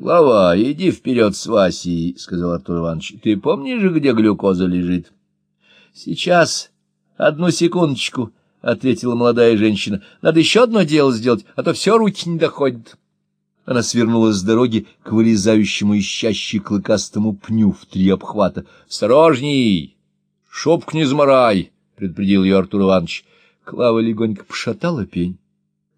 Клава, иди вперед с Васей, — сказал Артур Иванович. — Ты помнишь, где глюкоза лежит? — Сейчас. Одну секундочку, — ответила молодая женщина. — Надо еще одно дело сделать, а то все руки не доходят. Она свернула с дороги к вырезающему из чащи клыкастому пню в три обхвата. — Осторожней! Шопк не заморай! — предупредил ее Артур Иванович. Клава легонько пошатала пень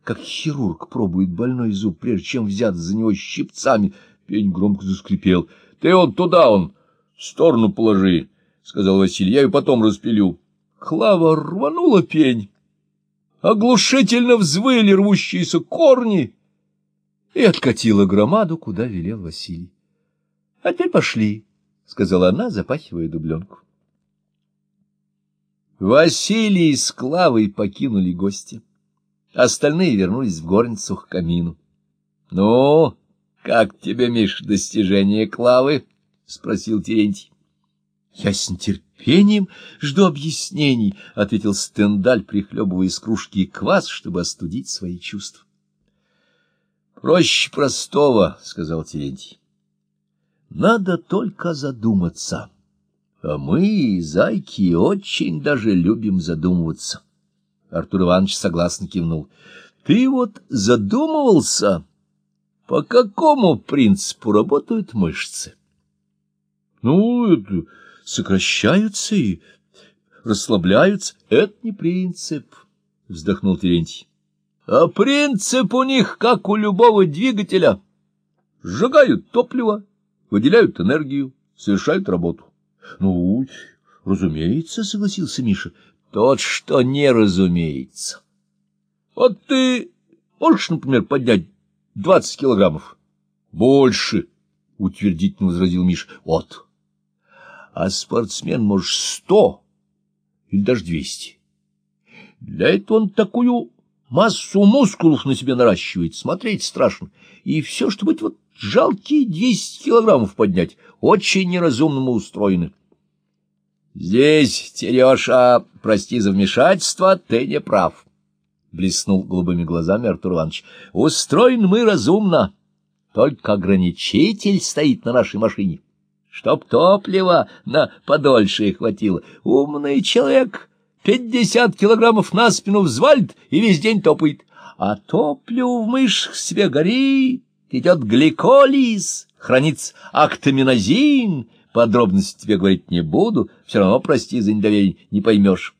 как хирург пробует больной зуб, прежде чем взяться за него щипцами. Пень громко заскрипел. — Ты он туда, он, в сторону положи, — сказал Василий, — я ее потом распилю. Клава рванула пень. Оглушительно взвыли рвущиеся корни и откатила громаду, куда велел Василий. — А теперь пошли, — сказала она, запахивая дубленку. Василий с Клавой покинули гостя. Остальные вернулись в горницу к камину. — Ну, как тебе, Миш, достижение Клавы? — спросил Терентий. — Я с нетерпением жду объяснений, — ответил Стендаль, прихлебывая из кружки квас, чтобы остудить свои чувства. — Проще простого, — сказал Терентий. — Надо только задуматься. А мы, зайки, очень даже любим задумываться. — Артур Иванович согласно кивнул. — Ты вот задумывался, по какому принципу работают мышцы? — Ну, это сокращаются и расслабляются. — Это не принцип, — вздохнул Терентий. — А принцип у них, как у любого двигателя. Сжигают топливо, выделяют энергию, совершают работу. — Ну, разумеется, — согласился Миша. Тот, что не разумеется. Вот ты можешь, например, поднять двадцать килограммов? Больше, — утвердительно возразил Миш. Вот. А спортсмен может сто или даже двести. Для этого он такую массу мускулов на себе наращивает, смотреть страшно. И все, чтобы быть вот жалкие двести килограммов поднять, очень неразумному устроены. — Здесь, Тереша, прости за вмешательство, ты не прав, — блеснул голубыми глазами Артур Иванович. — Устроен мы разумно, только ограничитель стоит на нашей машине. Чтоб топлива на подольше хватило. Умный человек пятьдесят килограммов на спину взвалит и весь день топает. А топливо в мышцах себе горит, идет гликолиз, хранится актаминозин — Подробности тебе говорить не буду, все равно, прости за недоверие, не поймешь.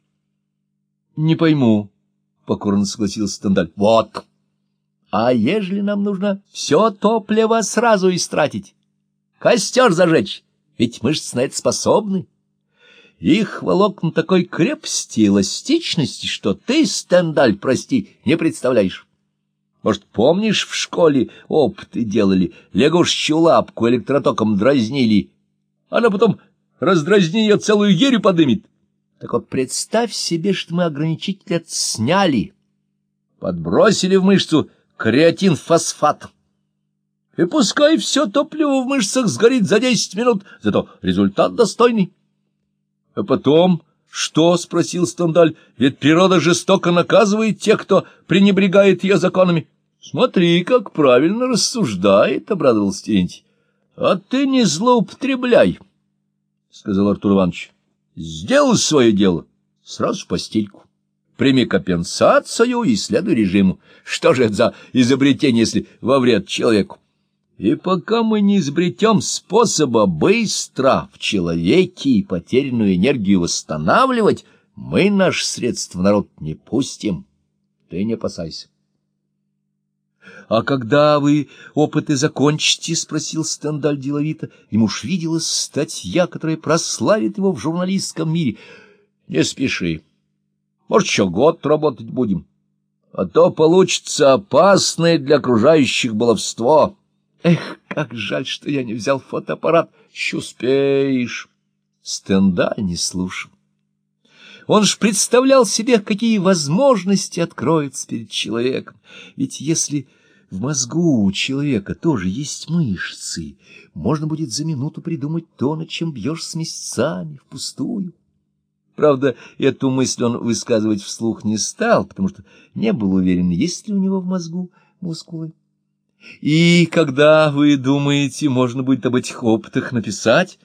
— Не пойму, — покорно согласился Стендаль. — Вот. А ежели нам нужно все топливо сразу истратить? Костер зажечь, ведь мышцы на это способны. Их волокна такой крепости эластичности, что ты, Стендаль, прости, не представляешь. Может, помнишь, в школе опыты делали, лягушечью лапку электротоком дразнили, она потом, раздразни ее, целую ерю подымет. Так вот, представь себе, что мы ограничитель сняли, подбросили в мышцу креатин-фосфат. И пускай все топливо в мышцах сгорит за десять минут, зато результат достойный. А потом... «Что?» — спросил Стендаль. «Ведь природа жестоко наказывает тех, кто пренебрегает ее законами». «Смотри, как правильно рассуждает», — обрадовался Терентий. А ты не злоупотребляй, — сказал Артур Иванович. — Сделай свое дело, сразу в постельку. Прими компенсацию и следуй режиму. Что же это за изобретение, если во вред человеку? И пока мы не изобретем способа быстро в человеке потерянную энергию восстанавливать, мы наш средств народ не пустим. Ты не опасайся. «А когда вы опыты закончите?» — спросил Стендаль деловито. Ему ж виделась статья, которая прославит его в журналистском мире. «Не спеши. Может, еще год работать будем. А то получится опасное для окружающих баловство. Эх, как жаль, что я не взял фотоаппарат. Еще успеешь». Стендаль не слушал. Он ж представлял себе, какие возможности откроются перед человеком. Ведь если в мозгу у человека тоже есть мышцы. Можно будет за минуту придумать то, над чем бьешь с месяцами, впустую. Правда, эту мысль он высказывать вслух не стал, потому что не был уверен, есть ли у него в мозгу мускулы. И когда, вы думаете, можно будет об этих опытах написать?